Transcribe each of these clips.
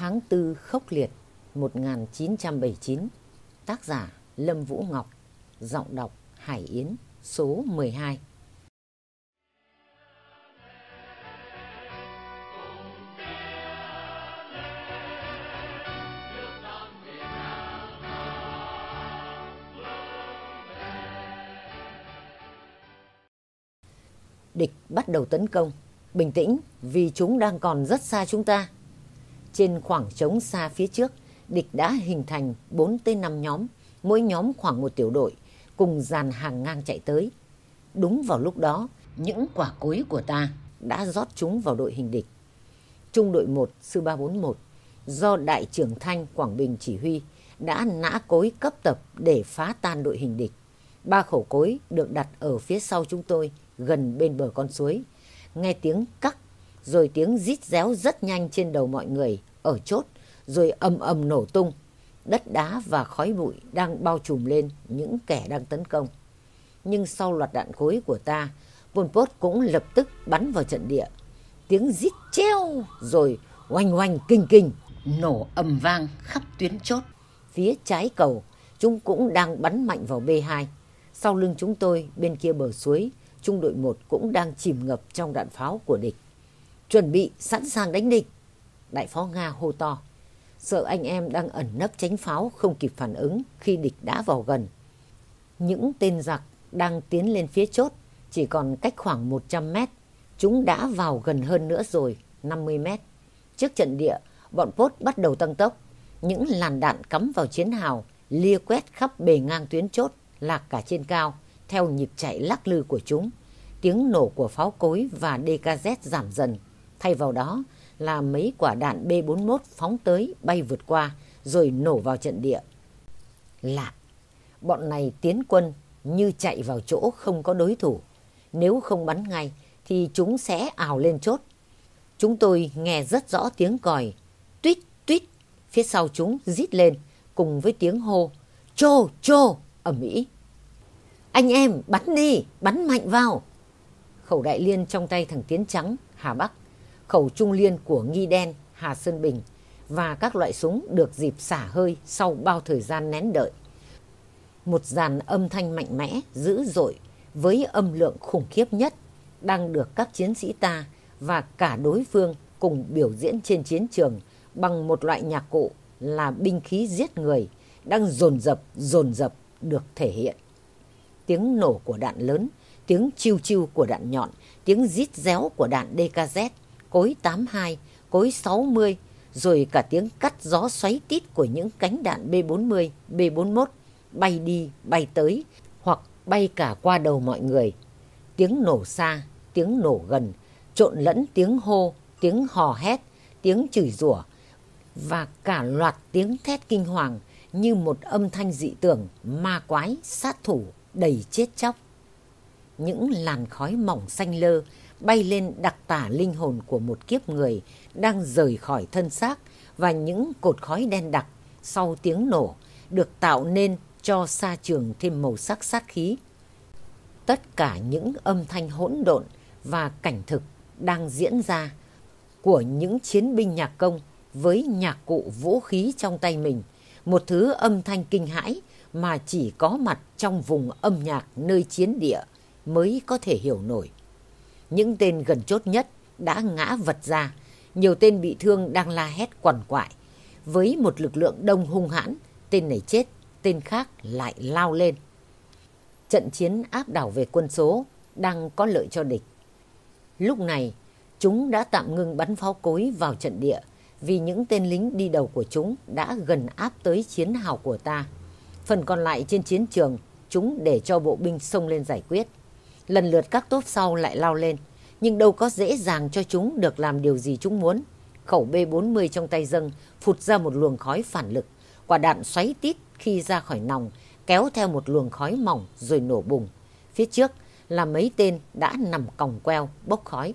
Tháng tư khốc liệt 1979 Tác giả Lâm Vũ Ngọc, Giọng đọc Hải Yến, Số 12 Địch bắt đầu tấn công. Bình tĩnh, vì chúng đang còn rất xa chúng ta. Trên khoảng trống xa phía trước, địch đã hình thành 4 tới 5 nhóm, mỗi nhóm khoảng một tiểu đội, cùng dàn hàng ngang chạy tới. Đúng vào lúc đó, những quả cối của ta đã rót chúng vào đội hình địch. Trung đội 1 sư 341 do Đại trưởng Thanh Quảng Bình chỉ huy đã nã cối cấp tập để phá tan đội hình địch. Ba khẩu cối được đặt ở phía sau chúng tôi, gần bên bờ con suối. Nghe tiếng cắc, rồi tiếng rít réo rất nhanh trên đầu mọi người ở chốt, rồi ầm ầm nổ tung. Đất đá và khói bụi đang bao trùm lên những kẻ đang tấn công. Nhưng sau loạt đạn cối của ta, Pol Pot cũng lập tức bắn vào trận địa. Tiếng rít treo rồi oanh oanh kinh kinh, nổ ầm vang khắp tuyến chốt. Phía trái cầu, chúng cũng đang bắn mạnh vào B2. Sau lưng chúng tôi, bên kia bờ suối, trung đội 1 cũng đang chìm ngập trong đạn pháo của địch. Chuẩn bị sẵn sàng đánh địch. Đại phó Nga hô to. Sợ anh em đang ẩn nấp tránh pháo không kịp phản ứng khi địch đã vào gần. Những tên giặc đang tiến lên phía chốt chỉ còn cách khoảng 100 mét. Chúng đã vào gần hơn nữa rồi, 50 mét. Trước trận địa, bọn Pốt bắt đầu tăng tốc. Những làn đạn cắm vào chiến hào, lia quét khắp bề ngang tuyến chốt, lạc cả trên cao, theo nhịp chạy lắc lư của chúng. Tiếng nổ của pháo cối và DKZ giảm dần. Thay vào đó là mấy quả đạn B-41 phóng tới bay vượt qua rồi nổ vào trận địa. Lạ, bọn này tiến quân như chạy vào chỗ không có đối thủ. Nếu không bắn ngay thì chúng sẽ ảo lên chốt. Chúng tôi nghe rất rõ tiếng còi, tuyết tuyết, phía sau chúng rít lên cùng với tiếng hô, chô chô, ẩm mỹ Anh em bắn đi, bắn mạnh vào. Khẩu đại liên trong tay thằng Tiến Trắng, Hà Bắc, khẩu trung liên của Nghi Đen, Hà Sơn Bình và các loại súng được dịp xả hơi sau bao thời gian nén đợi. Một dàn âm thanh mạnh mẽ, dữ dội với âm lượng khủng khiếp nhất đang được các chiến sĩ ta và cả đối phương cùng biểu diễn trên chiến trường bằng một loại nhạc cụ là binh khí giết người đang dồn dập dồn dập được thể hiện. Tiếng nổ của đạn lớn, tiếng chiêu chiêu của đạn nhọn, tiếng rít réo của đạn DKZ, cối 82, cối 60, rồi cả tiếng cắt gió xoáy tít của những cánh đạn B40, B41 bay đi, bay tới hoặc bay cả qua đầu mọi người. Tiếng nổ xa, tiếng nổ gần, trộn lẫn tiếng hô, tiếng hò hét, tiếng chửi rủa và cả loạt tiếng thét kinh hoàng như một âm thanh dị tưởng ma quái sát thủ đầy chết chóc. Những làn khói mỏng xanh lơ bay lên đặc tả linh hồn của một kiếp người đang rời khỏi thân xác và những cột khói đen đặc sau tiếng nổ được tạo nên cho xa trường thêm màu sắc sát khí. Tất cả những âm thanh hỗn độn và cảnh thực đang diễn ra của những chiến binh nhạc công với nhạc cụ vũ khí trong tay mình, một thứ âm thanh kinh hãi mà chỉ có mặt trong vùng âm nhạc nơi chiến địa mới có thể hiểu nổi. Những tên gần chốt nhất đã ngã vật ra, nhiều tên bị thương đang la hét quằn quại. Với một lực lượng đông hung hãn, tên này chết, tên khác lại lao lên. Trận chiến áp đảo về quân số đang có lợi cho địch. Lúc này, chúng đã tạm ngừng bắn pháo cối vào trận địa vì những tên lính đi đầu của chúng đã gần áp tới chiến hào của ta. Phần còn lại trên chiến trường, chúng để cho bộ binh xông lên giải quyết. Lần lượt các tốp sau lại lao lên, nhưng đâu có dễ dàng cho chúng được làm điều gì chúng muốn. Khẩu B-40 trong tay dâng phụt ra một luồng khói phản lực. Quả đạn xoáy tít khi ra khỏi nòng, kéo theo một luồng khói mỏng rồi nổ bùng. Phía trước là mấy tên đã nằm còng queo, bốc khói.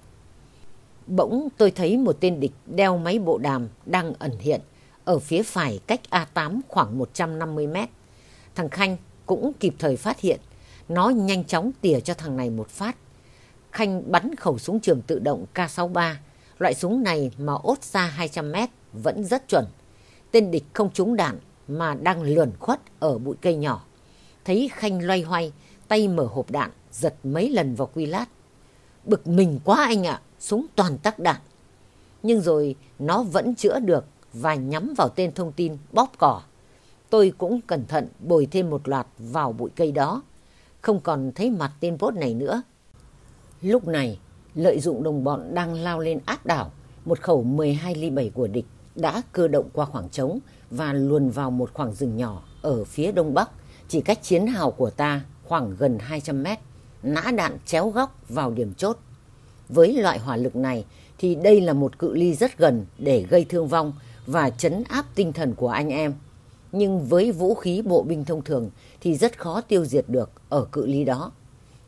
Bỗng tôi thấy một tên địch đeo máy bộ đàm đang ẩn hiện ở phía phải cách A8 khoảng 150 mét. Thằng Khanh cũng kịp thời phát hiện. Nó nhanh chóng tỉa cho thằng này một phát. Khanh bắn khẩu súng trường tự động K63. Loại súng này mà ốt xa 200 mét vẫn rất chuẩn. Tên địch không trúng đạn mà đang lườn khuất ở bụi cây nhỏ. Thấy Khanh loay hoay, tay mở hộp đạn, giật mấy lần vào quy lát. Bực mình quá anh ạ, súng toàn tắc đạn. Nhưng rồi nó vẫn chữa được và nhắm vào tên thông tin bóp cỏ. Tôi cũng cẩn thận bồi thêm một loạt vào bụi cây đó. Không còn thấy mặt tên bốt này nữa. Lúc này, lợi dụng đồng bọn đang lao lên áp đảo, một khẩu 12 ly 7 của địch đã cơ động qua khoảng trống và luồn vào một khoảng rừng nhỏ ở phía đông bắc, chỉ cách chiến hào của ta khoảng gần 200 mét, nã đạn chéo góc vào điểm chốt. Với loại hỏa lực này thì đây là một cự ly rất gần để gây thương vong và chấn áp tinh thần của anh em. Nhưng với vũ khí bộ binh thông thường thì rất khó tiêu diệt được ở cự ly đó.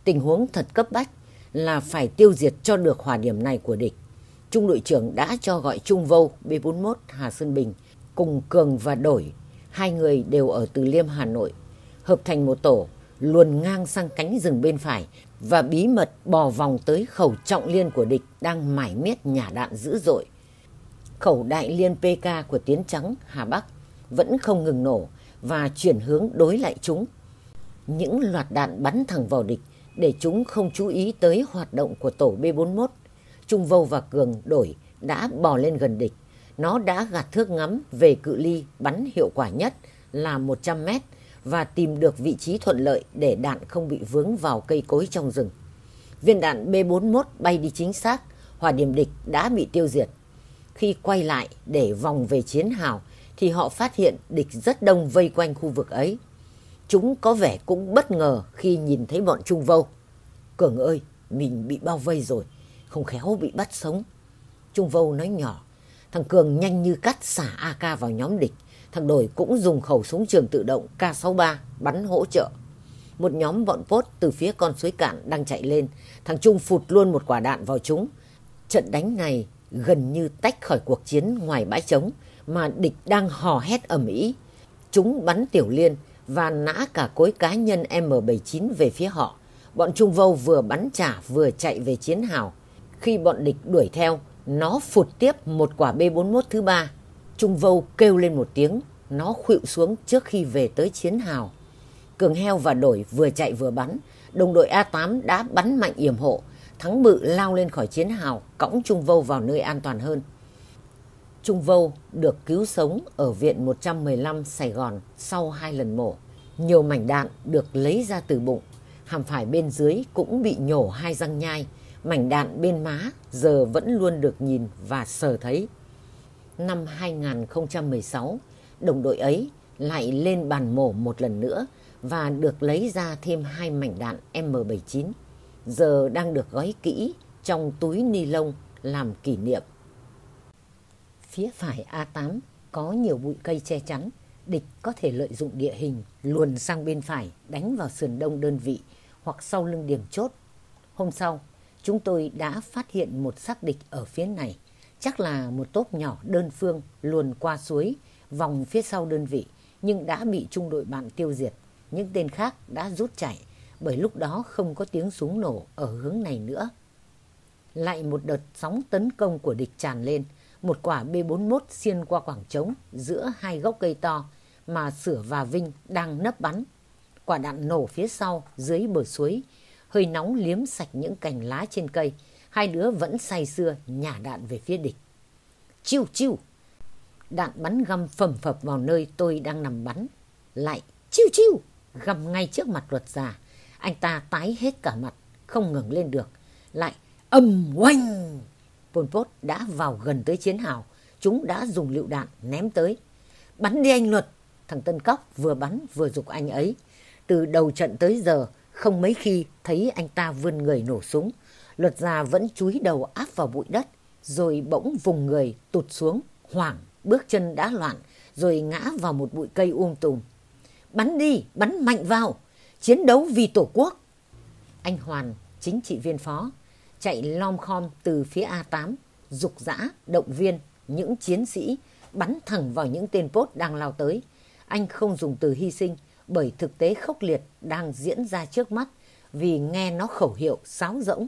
Tình huống thật cấp bách là phải tiêu diệt cho được hỏa điểm này của địch. Trung đội trưởng đã cho gọi Trung Vâu B41 Hà Sơn Bình cùng Cường và Đổi. Hai người đều ở Từ Liêm Hà Nội. Hợp thành một tổ, luồn ngang sang cánh rừng bên phải và bí mật bò vòng tới khẩu trọng liên của địch đang mải miết nhả đạn dữ dội. Khẩu đại liên PK của Tiến Trắng, Hà Bắc vẫn không ngừng nổ và chuyển hướng đối lại chúng. Những loạt đạn bắn thẳng vào địch để chúng không chú ý tới hoạt động của tổ B41. Trung Vâu và Cường đổi đã bò lên gần địch. Nó đã gạt thước ngắm về cự ly bắn hiệu quả nhất là 100 mét và tìm được vị trí thuận lợi để đạn không bị vướng vào cây cối trong rừng. Viên đạn B41 bay đi chính xác, hỏa điểm địch đã bị tiêu diệt. Khi quay lại để vòng về chiến hào thì họ phát hiện địch rất đông vây quanh khu vực ấy. Chúng có vẻ cũng bất ngờ khi nhìn thấy bọn Trung Vâu. Cường ơi, mình bị bao vây rồi, không khéo bị bắt sống. Trung Vâu nói nhỏ, thằng Cường nhanh như cắt xả AK vào nhóm địch. Thằng Đổi cũng dùng khẩu súng trường tự động K63 bắn hỗ trợ. Một nhóm bọn pốt từ phía con suối cạn đang chạy lên. Thằng Trung phụt luôn một quả đạn vào chúng. Trận đánh này gần như tách khỏi cuộc chiến ngoài bãi trống mà địch đang hò hét ầm ĩ. Chúng bắn tiểu liên và nã cả cối cá nhân M79 về phía họ. Bọn Trung Vâu vừa bắn trả vừa chạy về chiến hào. Khi bọn địch đuổi theo, nó phụt tiếp một quả B41 thứ ba. Trung Vâu kêu lên một tiếng, nó khuỵu xuống trước khi về tới chiến hào. Cường Heo và Đổi vừa chạy vừa bắn. Đồng đội A8 đã bắn mạnh yểm hộ. Thắng bự lao lên khỏi chiến hào, cõng Trung Vâu vào nơi an toàn hơn. Trung Vâu được cứu sống ở viện 115 Sài Gòn sau hai lần mổ. Nhiều mảnh đạn được lấy ra từ bụng. Hàm phải bên dưới cũng bị nhổ hai răng nhai. Mảnh đạn bên má giờ vẫn luôn được nhìn và sờ thấy. Năm 2016, đồng đội ấy lại lên bàn mổ một lần nữa và được lấy ra thêm hai mảnh đạn M79. Giờ đang được gói kỹ trong túi ni lông làm kỷ niệm. Phía phải A8 có nhiều bụi cây che chắn, địch có thể lợi dụng địa hình luồn sang bên phải đánh vào sườn đông đơn vị hoặc sau lưng điểm chốt. Hôm sau, chúng tôi đã phát hiện một xác địch ở phía này, chắc là một tốp nhỏ đơn phương luồn qua suối, vòng phía sau đơn vị, nhưng đã bị trung đội bạn tiêu diệt. Những tên khác đã rút chạy, bởi lúc đó không có tiếng súng nổ ở hướng này nữa. Lại một đợt sóng tấn công của địch tràn lên, một quả B41 xiên qua khoảng trống giữa hai gốc cây to mà Sửa và Vinh đang nấp bắn. Quả đạn nổ phía sau dưới bờ suối, hơi nóng liếm sạch những cành lá trên cây. Hai đứa vẫn say sưa nhả đạn về phía địch. Chiu chiu! Đạn bắn găm phầm phập vào nơi tôi đang nằm bắn. Lại chiu chiu! Găm ngay trước mặt luật già. Anh ta tái hết cả mặt, không ngừng lên được. Lại âm oanh! Pol Pot đã vào gần tới chiến hào. Chúng đã dùng lựu đạn ném tới. Bắn đi anh Luật! Thằng Tân Cóc vừa bắn vừa dục anh ấy. Từ đầu trận tới giờ, không mấy khi thấy anh ta vươn người nổ súng. Luật già vẫn chúi đầu áp vào bụi đất, rồi bỗng vùng người tụt xuống, hoảng, bước chân đã loạn, rồi ngã vào một bụi cây um tùm. Bắn đi, bắn mạnh vào, chiến đấu vì Tổ quốc. Anh Hoàn, chính trị viên phó, chạy lom khom từ phía A8, dục dã, động viên những chiến sĩ bắn thẳng vào những tên pốt đang lao tới. Anh không dùng từ hy sinh bởi thực tế khốc liệt đang diễn ra trước mắt vì nghe nó khẩu hiệu sáo rỗng.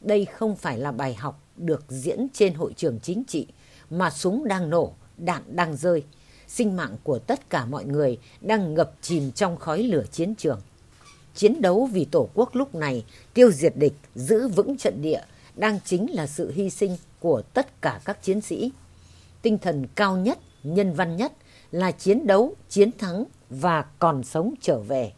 Đây không phải là bài học được diễn trên hội trường chính trị mà súng đang nổ đạn đang rơi. Sinh mạng của tất cả mọi người đang ngập chìm trong khói lửa chiến trường. Chiến đấu vì Tổ quốc lúc này tiêu diệt địch, giữ vững trận địa đang chính là sự hy sinh của tất cả các chiến sĩ. Tinh thần cao nhất, nhân văn nhất là chiến đấu, chiến thắng và còn sống trở về.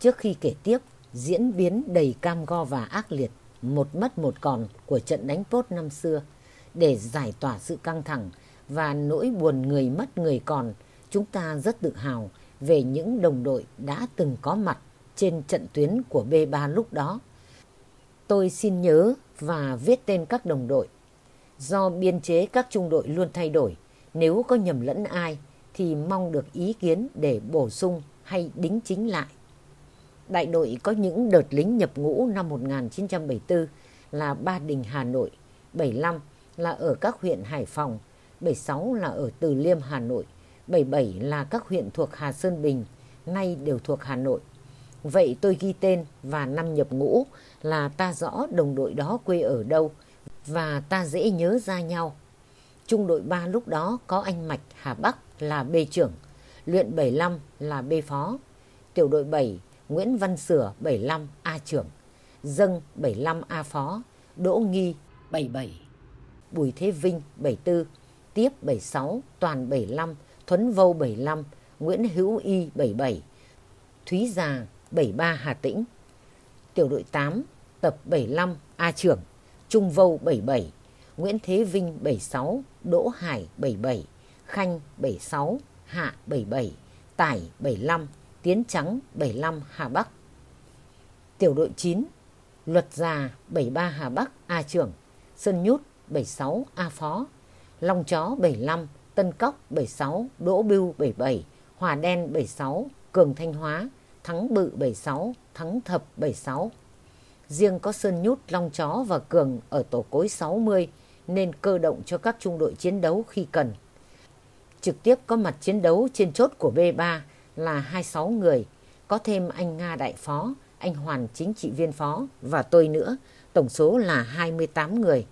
Trước khi kể tiếp, diễn biến đầy cam go và ác liệt, một mất một còn của trận đánh tốt năm xưa, để giải tỏa sự căng thẳng và nỗi buồn người mất người còn, chúng ta rất tự hào về những đồng đội đã từng có mặt trên trận tuyến của B3 lúc đó. Tôi xin nhớ và viết tên các đồng đội. Do biên chế các trung đội luôn thay đổi, nếu có nhầm lẫn ai thì mong được ý kiến để bổ sung hay đính chính lại. Đại đội có những đợt lính nhập ngũ năm 1974 là Ba Đình Hà Nội, 75 là ở các huyện Hải Phòng, 76 là ở Từ Liêm Hà Nội, 77 là các huyện thuộc Hà Sơn Bình, nay đều thuộc Hà Nội. Vậy tôi ghi tên và năm nhập ngũ là ta rõ đồng đội đó quê ở đâu và ta dễ nhớ ra nhau. Trung đội 3 lúc đó có anh Mạch Hà Bắc là B trưởng, luyện 75 là B phó, tiểu đội 7 Nguyễn Văn Sửa 75 A trưởng, Dâng 75 A phó, Đỗ Nghi 77, Bùi Thế Vinh 74, Tiếp 76, Toàn 75, Thuấn Vâu 75, Nguyễn Hữu Y 77, Thúy Già 73 Hà Tĩnh, tiểu đội 8 tập 75 A trưởng, Trung Vâu 77, Nguyễn Thế Vinh 76, Đỗ Hải 77, Khanh 76, Hạ 77, Tải 75, Tiến Trắng 75 Hà Bắc. Tiểu đội 9, Luật Già 73 Hà Bắc A trưởng, Sơn Nhút 76 A Phó, Long Chó 75, Tân Cóc 76, Đỗ Bưu 77, Hòa Đen 76, Cường Thanh Hóa, Thắng Bự 76, Thắng Thập 76. Riêng có Sơn Nhút, Long Chó và Cường ở tổ cối 60 nên cơ động cho các trung đội chiến đấu khi cần. Trực tiếp có mặt chiến đấu trên chốt của B3 là 26 người, có thêm anh Nga Đại Phó, anh Hoàn Chính trị viên phó và tôi nữa, tổng số là 28 người.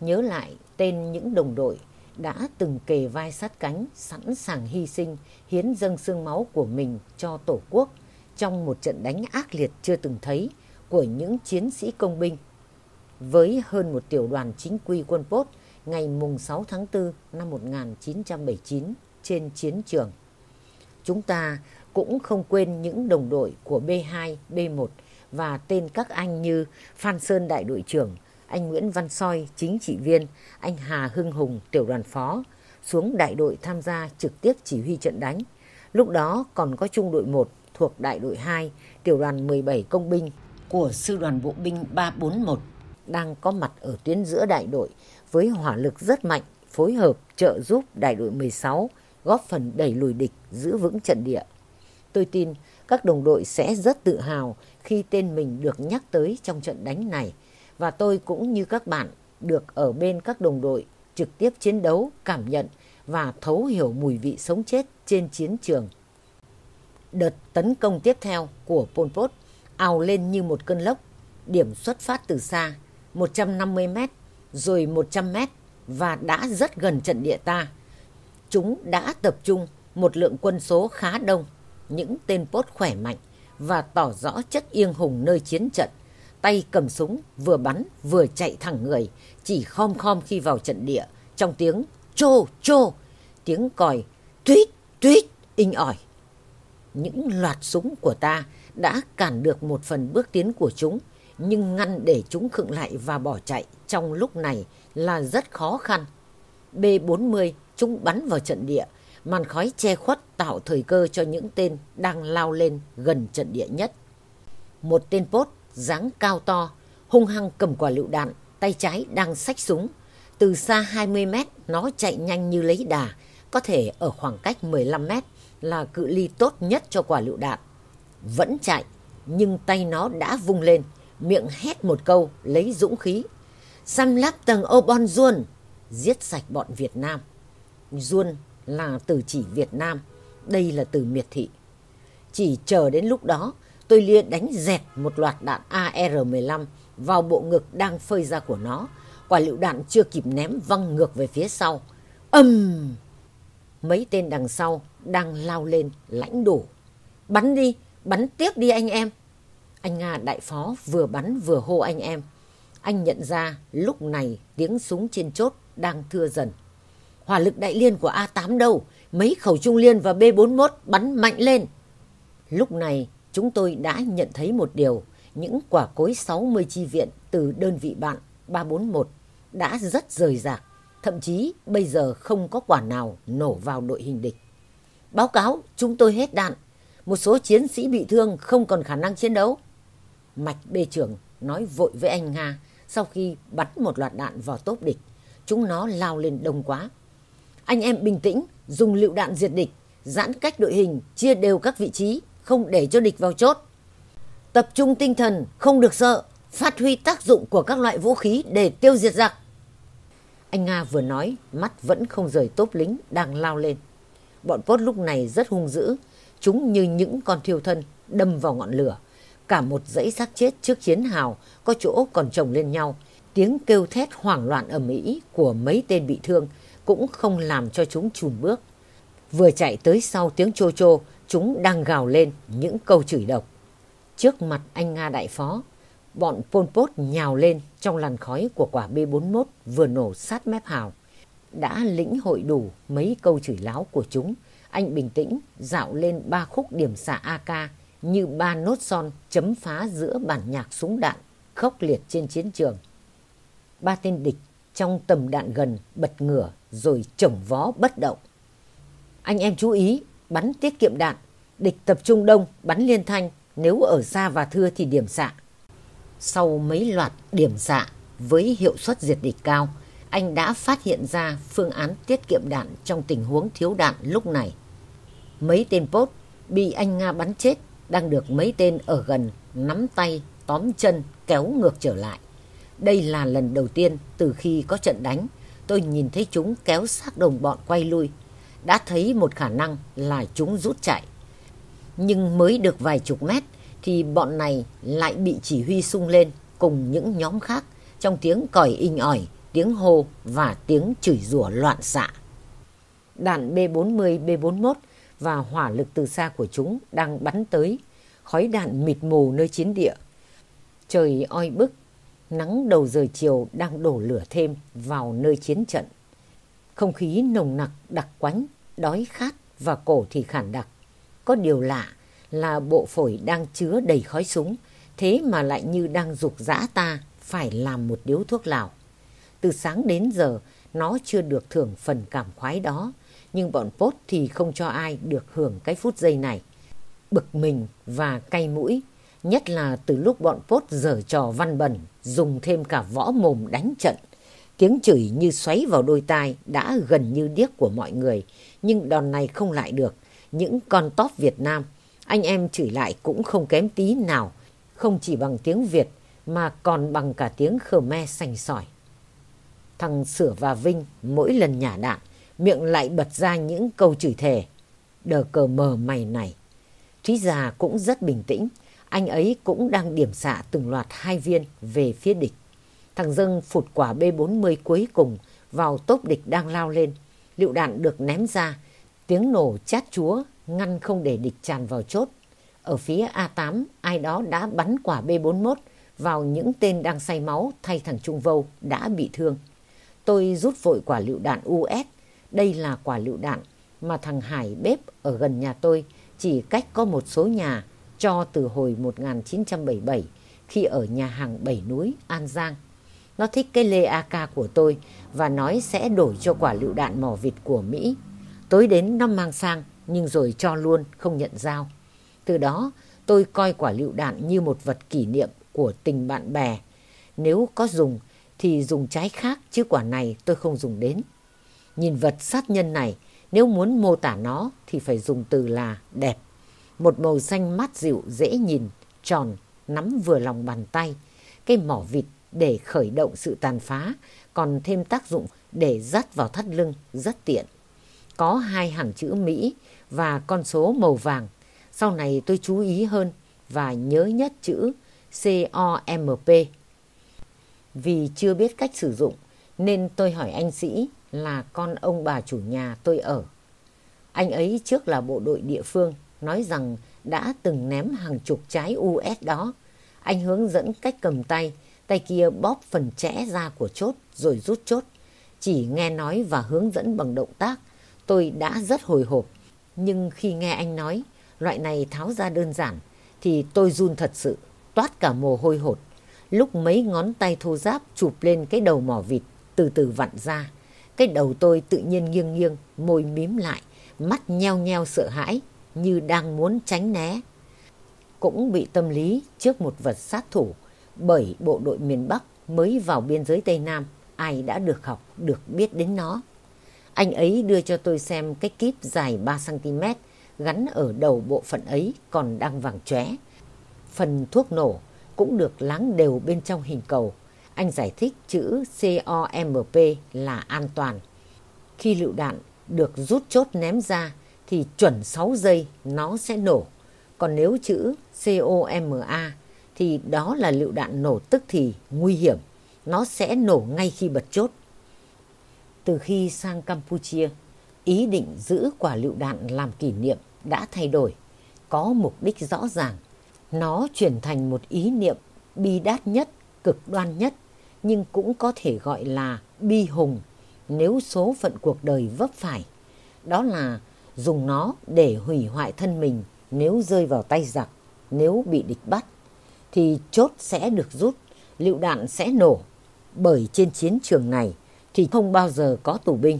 Nhớ lại tên những đồng đội đã từng kề vai sát cánh, sẵn sàng hy sinh, hiến dâng xương máu của mình cho Tổ quốc trong một trận đánh ác liệt chưa từng thấy của những chiến sĩ công binh. Với hơn một tiểu đoàn chính quy quân Pốt ngày mùng 6 tháng 4 năm 1979 trên chiến trường. Chúng ta cũng không quên những đồng đội của B2, B1 và tên các anh như Phan Sơn đại đội trưởng, anh Nguyễn Văn Soi chính trị viên, anh Hà Hưng Hùng tiểu đoàn phó xuống đại đội tham gia trực tiếp chỉ huy trận đánh. Lúc đó còn có trung đội 1 thuộc đại đội 2, tiểu đoàn 17 công binh của sư đoàn bộ binh 341 đang có mặt ở tuyến giữa đại đội với hỏa lực rất mạnh, phối hợp trợ giúp đại đội 16 góp phần đẩy lùi địch, giữ vững trận địa. Tôi tin các đồng đội sẽ rất tự hào khi tên mình được nhắc tới trong trận đánh này và tôi cũng như các bạn được ở bên các đồng đội trực tiếp chiến đấu, cảm nhận và thấu hiểu mùi vị sống chết trên chiến trường. Đợt tấn công tiếp theo của Pol Pot ào lên như một cơn lốc, điểm xuất phát từ xa, 150 mét, rồi 100 mét và đã rất gần trận địa ta. Chúng đã tập trung một lượng quân số khá đông, những tên pot khỏe mạnh và tỏ rõ chất yên hùng nơi chiến trận. Tay cầm súng vừa bắn vừa chạy thẳng người, chỉ khom khom khi vào trận địa, trong tiếng chô chô, tiếng còi tuyết tuyết inh ỏi. Những loạt súng của ta đã cản được một phần bước tiến của chúng, nhưng ngăn để chúng khựng lại và bỏ chạy trong lúc này là rất khó khăn. B-40 chúng bắn vào trận địa, màn khói che khuất tạo thời cơ cho những tên đang lao lên gần trận địa nhất. Một tên pốt dáng cao to, hung hăng cầm quả lựu đạn, tay trái đang xách súng. Từ xa 20 mét, nó chạy nhanh như lấy đà, có thể ở khoảng cách 15 mét là cự ly tốt nhất cho quả lựu đạn. Vẫn chạy, nhưng tay nó đã vung lên, miệng hét một câu lấy dũng khí. Xăm lắp tầng ô bon Duôn, giết sạch bọn Việt Nam. Duôn là từ chỉ Việt Nam, đây là từ miệt thị. Chỉ chờ đến lúc đó, tôi lia đánh dẹt một loạt đạn AR-15 vào bộ ngực đang phơi ra của nó. Quả lựu đạn chưa kịp ném văng ngược về phía sau. Âm! Mấy tên đằng sau đang lao lên lãnh đổ. Bắn đi, bắn tiếp đi anh em. Anh Nga đại phó vừa bắn vừa hô anh em. Anh nhận ra lúc này tiếng súng trên chốt đang thưa dần. Hỏa lực đại liên của A8 đâu? Mấy khẩu trung liên và B41 bắn mạnh lên. Lúc này chúng tôi đã nhận thấy một điều. Những quả cối 60 chi viện từ đơn vị bạn 341 đã rất rời rạc. Thậm chí bây giờ không có quả nào nổ vào đội hình địch. Báo cáo chúng tôi hết đạn. Một số chiến sĩ bị thương không còn khả năng chiến đấu. Mạch bê trưởng nói vội với anh Nga sau khi bắn một loạt đạn vào tốp địch. Chúng nó lao lên đông quá. Anh em bình tĩnh, dùng lựu đạn diệt địch, giãn cách đội hình, chia đều các vị trí, không để cho địch vào chốt. Tập trung tinh thần, không được sợ, phát huy tác dụng của các loại vũ khí để tiêu diệt giặc. Anh Nga vừa nói, mắt vẫn không rời tốp lính đang lao lên. Bọn Pốt lúc này rất hung dữ, chúng như những con thiêu thân đâm vào ngọn lửa. Cả một dãy xác chết trước chiến hào có chỗ còn chồng lên nhau. Tiếng kêu thét hoảng loạn ầm ĩ của mấy tên bị thương cũng không làm cho chúng chùn bước. Vừa chạy tới sau tiếng chô chô, chúng đang gào lên những câu chửi độc. Trước mặt anh Nga đại phó, bọn Pol Pot nhào lên trong làn khói của quả B41 vừa nổ sát mép hào. Đã lĩnh hội đủ mấy câu chửi láo của chúng, anh bình tĩnh dạo lên ba khúc điểm xạ AK như ba nốt son chấm phá giữa bản nhạc súng đạn khốc liệt trên chiến trường. Ba tên địch trong tầm đạn gần bật ngửa rồi chổng vó bất động. Anh em chú ý, bắn tiết kiệm đạn, địch tập trung đông, bắn liên thanh, nếu ở xa và thưa thì điểm xạ. Sau mấy loạt điểm xạ với hiệu suất diệt địch cao, anh đã phát hiện ra phương án tiết kiệm đạn trong tình huống thiếu đạn lúc này. Mấy tên pốt bị anh Nga bắn chết đang được mấy tên ở gần nắm tay, tóm chân, kéo ngược trở lại. Đây là lần đầu tiên từ khi có trận đánh, tôi nhìn thấy chúng kéo xác đồng bọn quay lui. Đã thấy một khả năng là chúng rút chạy. Nhưng mới được vài chục mét thì bọn này lại bị chỉ huy sung lên cùng những nhóm khác trong tiếng còi inh ỏi, tiếng hô và tiếng chửi rủa loạn xạ. Đạn B-40, B-41 và hỏa lực từ xa của chúng đang bắn tới, khói đạn mịt mù nơi chiến địa. Trời oi bức, nắng đầu giờ chiều đang đổ lửa thêm vào nơi chiến trận. Không khí nồng nặc đặc quánh, đói khát và cổ thì khản đặc. Có điều lạ là bộ phổi đang chứa đầy khói súng, thế mà lại như đang dục dã ta phải làm một điếu thuốc lào. Từ sáng đến giờ, nó chưa được thưởng phần cảm khoái đó, nhưng bọn Pốt thì không cho ai được hưởng cái phút giây này. Bực mình và cay mũi, nhất là từ lúc bọn Pốt dở trò văn bẩn, dùng thêm cả võ mồm đánh trận. Tiếng chửi như xoáy vào đôi tai đã gần như điếc của mọi người, nhưng đòn này không lại được. Những con top Việt Nam, anh em chửi lại cũng không kém tí nào, không chỉ bằng tiếng Việt mà còn bằng cả tiếng Khmer sành sỏi. Thằng Sửa và Vinh mỗi lần nhả đạn miệng lại bật ra những câu chửi thề. Đờ cờ mờ mày này. Thúy già cũng rất bình tĩnh. Anh ấy cũng đang điểm xạ từng loạt hai viên về phía địch. Thằng Dâng phụt quả B-40 cuối cùng vào tốp địch đang lao lên. lựu đạn được ném ra. Tiếng nổ chát chúa ngăn không để địch tràn vào chốt. Ở phía A8, ai đó đã bắn quả B-41 vào những tên đang say máu thay thằng Trung Vâu đã bị thương. Tôi rút vội quả lựu đạn US đây là quả lựu đạn mà thằng Hải bếp ở gần nhà tôi chỉ cách có một số nhà cho từ hồi 1977 khi ở nhà hàng Bảy Núi, An Giang. Nó thích cái lê AK của tôi và nói sẽ đổi cho quả lựu đạn mỏ vịt của Mỹ. Tối đến nó mang sang nhưng rồi cho luôn không nhận giao. Từ đó tôi coi quả lựu đạn như một vật kỷ niệm của tình bạn bè. Nếu có dùng thì dùng trái khác chứ quả này tôi không dùng đến. Nhìn vật sát nhân này, nếu muốn mô tả nó thì phải dùng từ là đẹp. Một màu xanh mát dịu dễ nhìn, tròn, nắm vừa lòng bàn tay. Cây mỏ vịt để khởi động sự tàn phá, còn thêm tác dụng để dắt vào thắt lưng rất tiện. Có hai hàng chữ Mỹ và con số màu vàng. Sau này tôi chú ý hơn và nhớ nhất chữ COMP. Vì chưa biết cách sử dụng nên tôi hỏi anh sĩ là con ông bà chủ nhà tôi ở. Anh ấy trước là bộ đội địa phương, nói rằng đã từng ném hàng chục trái US đó. Anh hướng dẫn cách cầm tay, tay kia bóp phần chẽ ra của chốt rồi rút chốt. Chỉ nghe nói và hướng dẫn bằng động tác, tôi đã rất hồi hộp. Nhưng khi nghe anh nói, loại này tháo ra đơn giản, thì tôi run thật sự, toát cả mồ hôi hột. Lúc mấy ngón tay thô giáp chụp lên cái đầu mỏ vịt, từ từ vặn ra. Cái đầu tôi tự nhiên nghiêng nghiêng, môi mím lại, mắt nheo nheo sợ hãi, như đang muốn tránh né. Cũng bị tâm lý trước một vật sát thủ, bởi bộ đội miền Bắc mới vào biên giới Tây Nam, ai đã được học, được biết đến nó. Anh ấy đưa cho tôi xem cái kíp dài 3cm gắn ở đầu bộ phận ấy còn đang vàng chóe. Phần thuốc nổ cũng được láng đều bên trong hình cầu. Anh giải thích chữ COMP là an toàn. Khi lựu đạn được rút chốt ném ra thì chuẩn 6 giây nó sẽ nổ. Còn nếu chữ COMA thì đó là lựu đạn nổ tức thì nguy hiểm. Nó sẽ nổ ngay khi bật chốt. Từ khi sang Campuchia, ý định giữ quả lựu đạn làm kỷ niệm đã thay đổi, có mục đích rõ ràng. Nó chuyển thành một ý niệm bi đát nhất, cực đoan nhất, nhưng cũng có thể gọi là bi hùng nếu số phận cuộc đời vấp phải. Đó là dùng nó để hủy hoại thân mình nếu rơi vào tay giặc, nếu bị địch bắt, thì chốt sẽ được rút, lựu đạn sẽ nổ, bởi trên chiến trường này thì không bao giờ có tù binh.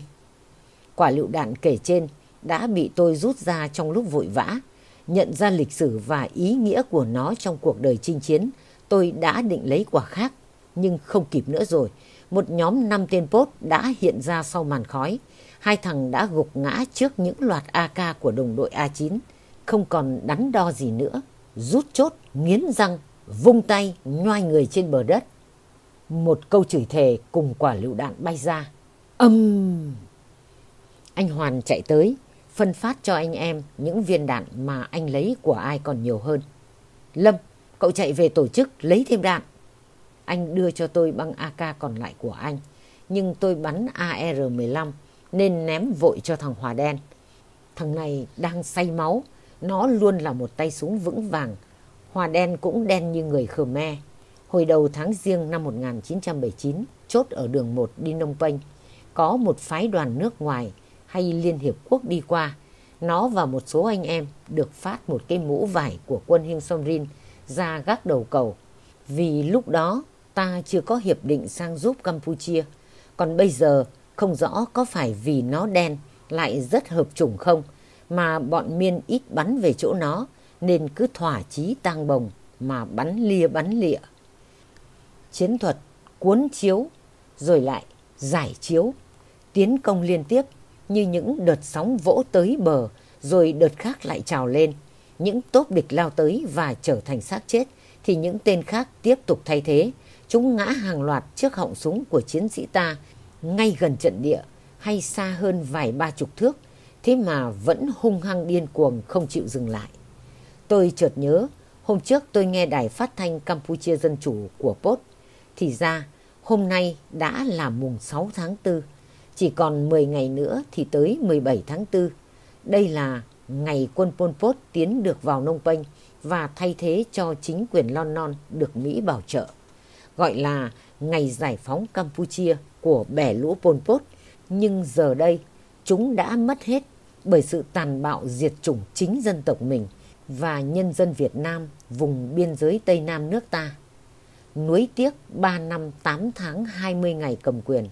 Quả lựu đạn kể trên đã bị tôi rút ra trong lúc vội vã, nhận ra lịch sử và ý nghĩa của nó trong cuộc đời chinh chiến, tôi đã định lấy quả khác, nhưng không kịp nữa rồi. Một nhóm năm tên pốt đã hiện ra sau màn khói. Hai thằng đã gục ngã trước những loạt AK của đồng đội A9. Không còn đắn đo gì nữa. Rút chốt, nghiến răng, vung tay, nhoai người trên bờ đất. Một câu chửi thề cùng quả lựu đạn bay ra. Âm! Anh Hoàn chạy tới, phân phát cho anh em những viên đạn mà anh lấy của ai còn nhiều hơn. Lâm, cậu chạy về tổ chức lấy thêm đạn. Anh đưa cho tôi băng AK còn lại của anh, nhưng tôi bắn AR-15 nên ném vội cho thằng Hòa đen. Thằng này đang say máu, nó luôn là một tay súng vững vàng. Hòa đen cũng đen như người Khmer. Hồi đầu tháng riêng năm 1979, chốt ở đường 1 đi Nông Penh, có một phái đoàn nước ngoài hay Liên Hiệp Quốc đi qua. Nó và một số anh em được phát một cái mũ vải của quân Hinh Somrin ra gác đầu cầu. Vì lúc đó ta chưa có hiệp định sang giúp Campuchia. Còn bây giờ không rõ có phải vì nó đen lại rất hợp chủng không mà bọn miên ít bắn về chỗ nó nên cứ thỏa chí tang bồng mà bắn lia bắn lịa. Chiến thuật cuốn chiếu, rồi lại giải chiếu, tiến công liên tiếp như những đợt sóng vỗ tới bờ, rồi đợt khác lại trào lên. Những tốp địch lao tới và trở thành xác chết, thì những tên khác tiếp tục thay thế. Chúng ngã hàng loạt trước họng súng của chiến sĩ ta, ngay gần trận địa, hay xa hơn vài ba chục thước, thế mà vẫn hung hăng điên cuồng không chịu dừng lại. Tôi chợt nhớ, hôm trước tôi nghe đài phát thanh Campuchia Dân Chủ của Pốt. Thì ra hôm nay đã là mùng 6 tháng 4 chỉ còn 10 ngày nữa thì tới 17 tháng 4. Đây là ngày quân Pol Pot tiến được vào Nông Penh và thay thế cho chính quyền Lon Non được Mỹ bảo trợ. Gọi là ngày giải phóng Campuchia của bè lũ Pol Pot. Nhưng giờ đây, chúng đã mất hết bởi sự tàn bạo diệt chủng chính dân tộc mình và nhân dân Việt Nam vùng biên giới Tây Nam nước ta. Nuối tiếc 3 năm 8 tháng 20 ngày cầm quyền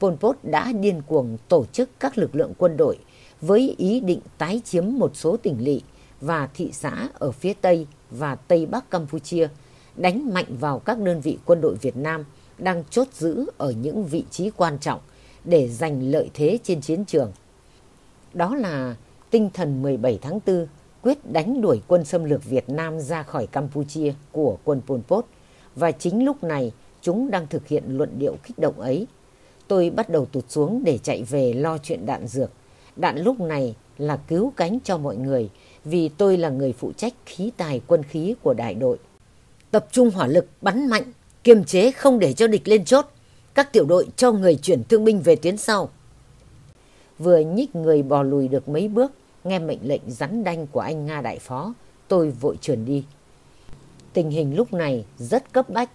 Pol Pot đã điên cuồng tổ chức các lực lượng quân đội với ý định tái chiếm một số tỉnh lỵ và thị xã ở phía Tây và Tây Bắc Campuchia, đánh mạnh vào các đơn vị quân đội Việt Nam đang chốt giữ ở những vị trí quan trọng để giành lợi thế trên chiến trường. Đó là tinh thần 17 tháng 4 quyết đánh đuổi quân xâm lược Việt Nam ra khỏi Campuchia của quân Pol Pot và chính lúc này chúng đang thực hiện luận điệu kích động ấy tôi bắt đầu tụt xuống để chạy về lo chuyện đạn dược. Đạn lúc này là cứu cánh cho mọi người vì tôi là người phụ trách khí tài quân khí của đại đội. Tập trung hỏa lực bắn mạnh, kiềm chế không để cho địch lên chốt. Các tiểu đội cho người chuyển thương binh về tuyến sau. Vừa nhích người bò lùi được mấy bước, nghe mệnh lệnh rắn đanh của anh Nga đại phó, tôi vội trườn đi. Tình hình lúc này rất cấp bách.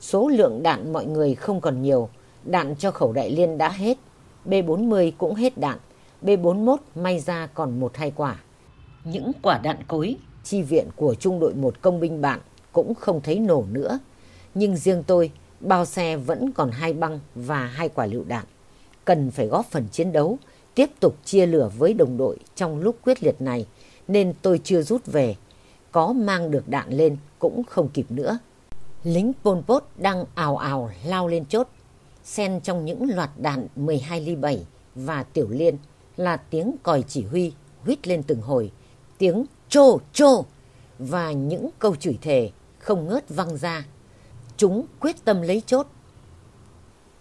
Số lượng đạn mọi người không còn nhiều, đạn cho khẩu đại liên đã hết. B-40 cũng hết đạn, B-41 may ra còn một hai quả. Những quả đạn cối, chi viện của trung đội một công binh bạn cũng không thấy nổ nữa. Nhưng riêng tôi, bao xe vẫn còn hai băng và hai quả lựu đạn. Cần phải góp phần chiến đấu, tiếp tục chia lửa với đồng đội trong lúc quyết liệt này, nên tôi chưa rút về. Có mang được đạn lên cũng không kịp nữa. Lính Pol Pot đang ào ào lao lên chốt. Xen trong những loạt đạn 12 ly 7 và tiểu liên là tiếng còi chỉ huy huýt lên từng hồi. Tiếng chô chô và những câu chửi thề không ngớt văng ra. Chúng quyết tâm lấy chốt.